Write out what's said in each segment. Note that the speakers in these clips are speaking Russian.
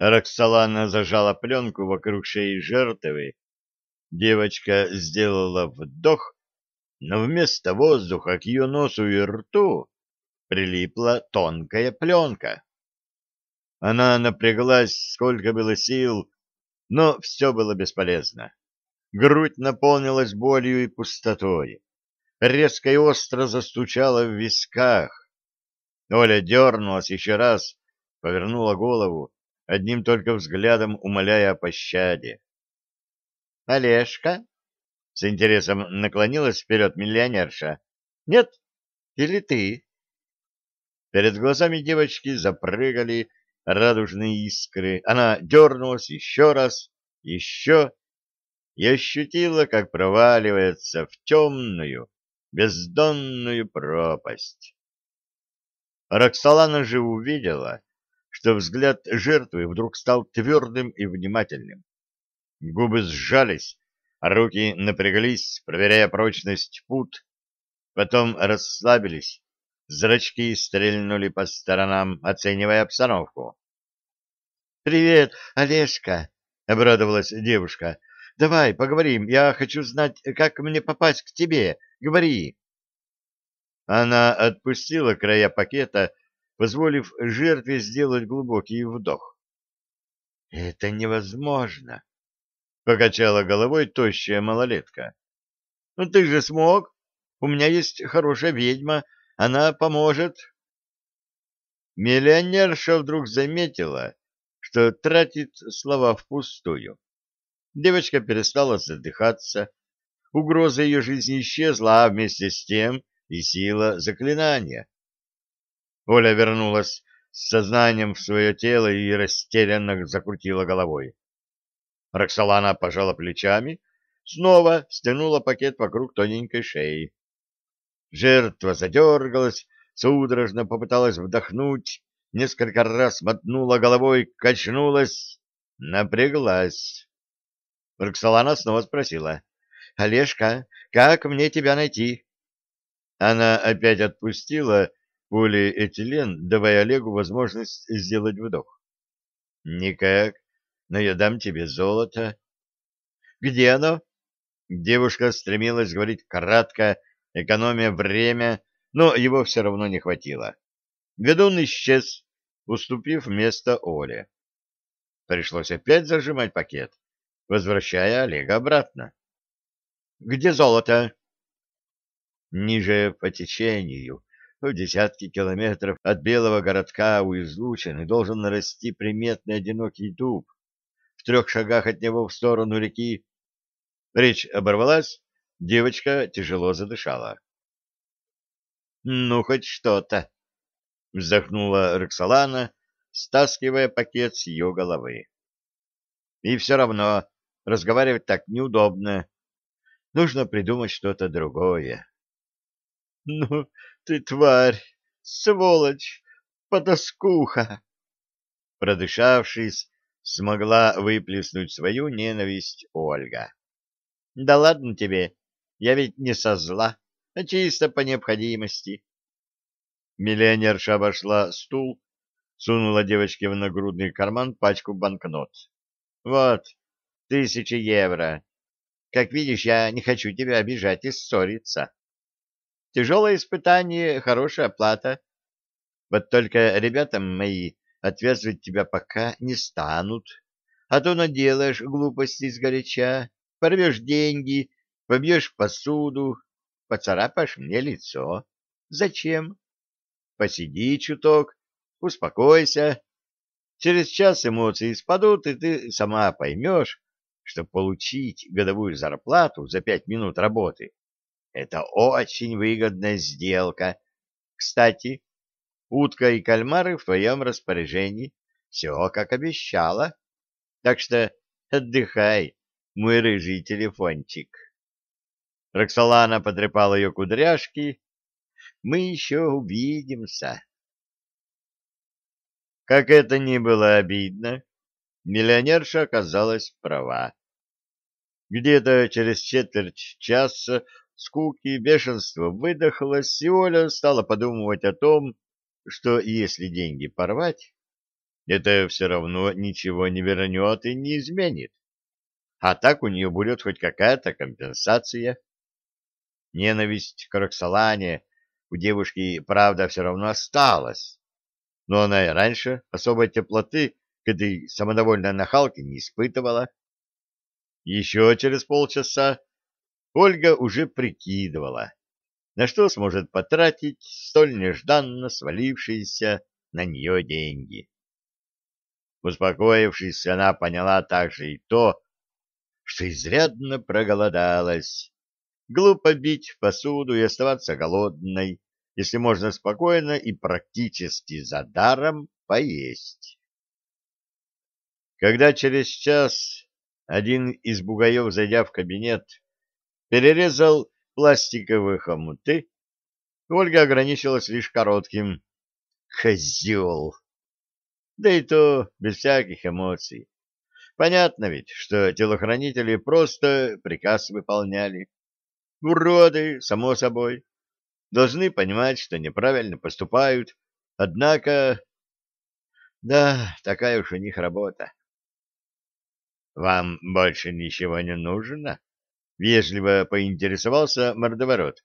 Роксолана зажала пленку вокруг шеи жертвы. Девочка сделала вдох, но вместо воздуха к ее носу и рту прилипла тонкая пленка. Она напряглась, сколько было сил, но все было бесполезно. Грудь наполнилась болью и пустотой. Резко и остро застучала в висках. Оля дернулась еще раз, повернула голову, одним только взглядом умоляя о пощаде. — Олежка? — с интересом наклонилась вперед миллионерша. — Нет? Или ты? Перед глазами девочки запрыгали радужные искры. Она дернулась еще раз, еще, и ощутила, как проваливается в темную, бездонную пропасть. Роксолана же увидела, что взгляд жертвы вдруг стал твердым и внимательным. Губы сжались, руки напряглись, проверяя прочность пут, потом расслабились, зрачки стрельнули по сторонам, оценивая обстановку. — Привет, Олежка! — обрадовалась девушка. — Давай поговорим, я хочу знать, как мне попасть к тебе. Говори. Она отпустила края пакета позволив жертве сделать глубокий вдох. — Это невозможно, — покачала головой тощая малолетка. — Ну ты же смог. У меня есть хорошая ведьма, она поможет. Миллионерша вдруг заметила, что тратит слова впустую. Девочка перестала задыхаться, угроза ее жизни исчезла, а вместе с тем и сила заклинания. Оля вернулась с сознанием в свое тело и растерянно закрутила головой. Роксолана пожала плечами, снова стянула пакет вокруг тоненькой шеи. Жертва задергалась, судорожно попыталась вдохнуть, несколько раз мотнула головой, качнулась, напряглась. Роксолана снова спросила. — Олежка, как мне тебя найти? Она опять отпустила полиэтилен, давая Олегу возможность сделать вдох. — Никак, но я дам тебе золото. — Где оно? Девушка стремилась говорить кратко, экономя время, но его все равно не хватило. Ведун исчез, уступив место Оле. Пришлось опять зажимать пакет, возвращая Олега обратно. — Где золото? — Ниже по течению, в десятки километров от белого городка у излучины должен расти приметный одинокий дуб. В трех шагах от него в сторону реки. Речь оборвалась, девочка тяжело задышала. — Ну, хоть что-то, — вздохнула Роксолана, стаскивая пакет с ее головы. — И все равно разговаривать так неудобно. Нужно придумать что-то другое. — Ну, ты тварь, сволочь, подоскуха! Продышавшись, смогла выплеснуть свою ненависть Ольга. — Да ладно тебе, я ведь не со зла, а чисто по необходимости. Миллионерша обошла стул, сунула девочке в нагрудный карман пачку банкнот. — Вот, тысяча евро. Как видишь, я не хочу тебя обижать и ссориться. Тяжелое испытание, хорошая плата. Вот только ребятам мои отвязывать тебя пока не станут. А то наделаешь глупости сгоряча, порвешь деньги, побьешь посуду, поцарапаешь мне лицо. Зачем? Посиди чуток, успокойся. Через час эмоции спадут, и ты сама поймешь, что получить годовую зарплату за пять минут работы это очень выгодная сделка. Кстати, утка и кальмары в твоем распоряжении. Все, как обещала. Так что отдыхай, мой рыжий телефончик. Роксолана потрепала ее кудряшки. Мы еще увидимся. Как это ни было обидно, миллионерша оказалась права. Где-то через четверть часа скуки и бешенства выдохлась, и Оля стала подумывать о том, что если деньги порвать, это все равно ничего не вернет и не изменит. А так у нее будет хоть какая-то компенсация. Ненависть к Роксолане у девушки, правда, все равно осталась. Но она и раньше особой теплоты к этой самодовольной нахалке не испытывала. Еще через полчаса Ольга уже прикидывала, на что сможет потратить столь нежданно свалившиеся на нее деньги. Успокоившись, она поняла также и то, что изрядно проголодалась. Глупо бить посуду и оставаться голодной, если можно спокойно и практически за даром поесть. Когда через час один из бугаев, зайдя в кабинет, перерезал пластиковые хомуты, Ольга ограничилась лишь коротким «Козел!» Да и то без всяких эмоций. Понятно ведь, что телохранители просто приказ выполняли. Уроды, само собой. Должны понимать, что неправильно поступают. Однако... Да, такая уж у них работа. «Вам больше ничего не нужно?» — вежливо поинтересовался мордоворот.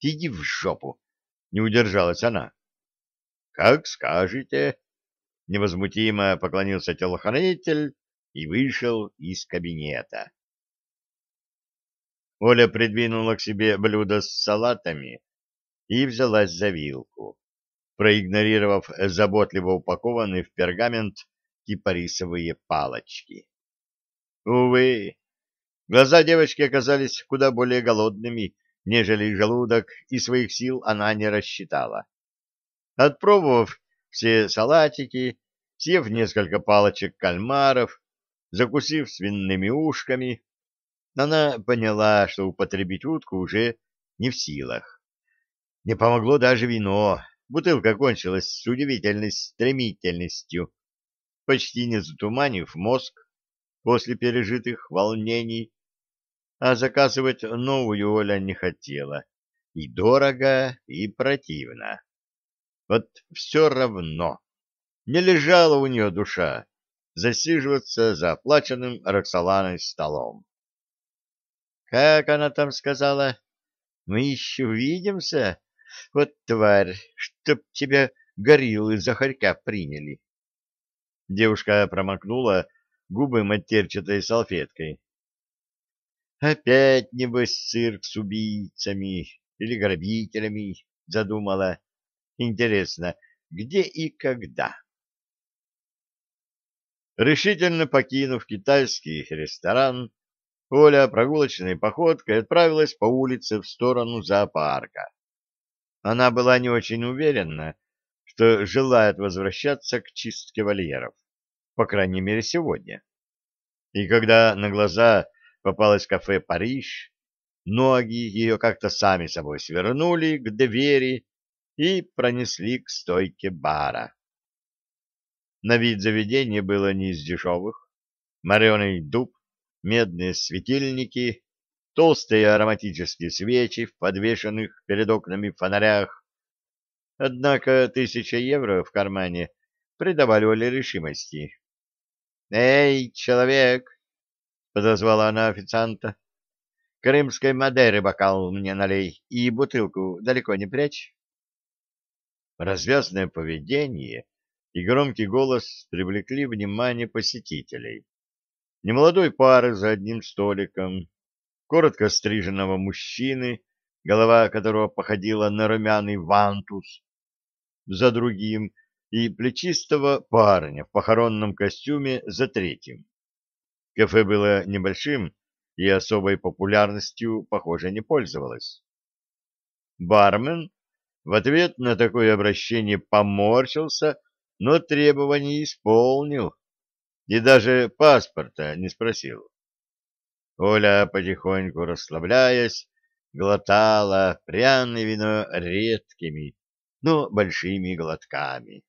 «Иди в жопу!» — не удержалась она. «Как скажете!» — невозмутимо поклонился телохранитель и вышел из кабинета. Оля придвинула к себе блюдо с салатами и взялась за вилку, проигнорировав заботливо упакованные в пергамент кипарисовые палочки. Увы, глаза девочки оказались куда более голодными, нежели желудок, и своих сил она не рассчитала. Отпробовав все салатики, съев несколько палочек кальмаров, закусив свиными ушками, она поняла, что употребить утку уже не в силах. Не помогло даже вино. Бутылка кончилась с удивительной стремительностью, почти не затуманив мозг после пережитых волнений, а заказывать новую Оля не хотела. И дорого, и противно. Вот все равно. Не лежала у нее душа засиживаться за оплаченным Роксоланой столом. Как она там сказала? Мы еще увидимся? Вот тварь, чтоб тебя гориллы за хорька приняли. Девушка промокнула губы матерчатой салфеткой. Опять, небось, цирк с убийцами или грабителями задумала. Интересно, где и когда? Решительно покинув китайский ресторан, Оля прогулочной походкой отправилась по улице в сторону зоопарка. Она была не очень уверена, что желает возвращаться к чистке вольеров, по крайней мере сегодня. И когда на глаза попалось кафе «Париж», ноги ее как-то сами собой свернули к двери и пронесли к стойке бара. На вид заведение было не из дешевых. Мореный дуб, медные светильники, толстые ароматические свечи в подвешенных перед окнами фонарях. Однако тысяча евро в кармане придавали решимости. «Эй, человек!» — подозвала она официанта. «Крымской Мадеры бокал мне налей и бутылку далеко не прячь». Развязное поведение и громкий голос привлекли внимание посетителей. Немолодой пары за одним столиком, коротко стриженного мужчины, голова которого походила на румяный вантус, за другим, и плечистого парня в похоронном костюме за третьим. Кафе было небольшим и особой популярностью, похоже, не пользовалось. Бармен в ответ на такое обращение поморщился но требований исполнил и даже паспорта не спросил. Оля, потихоньку расслабляясь, глотала пряное вино редкими, но большими глотками.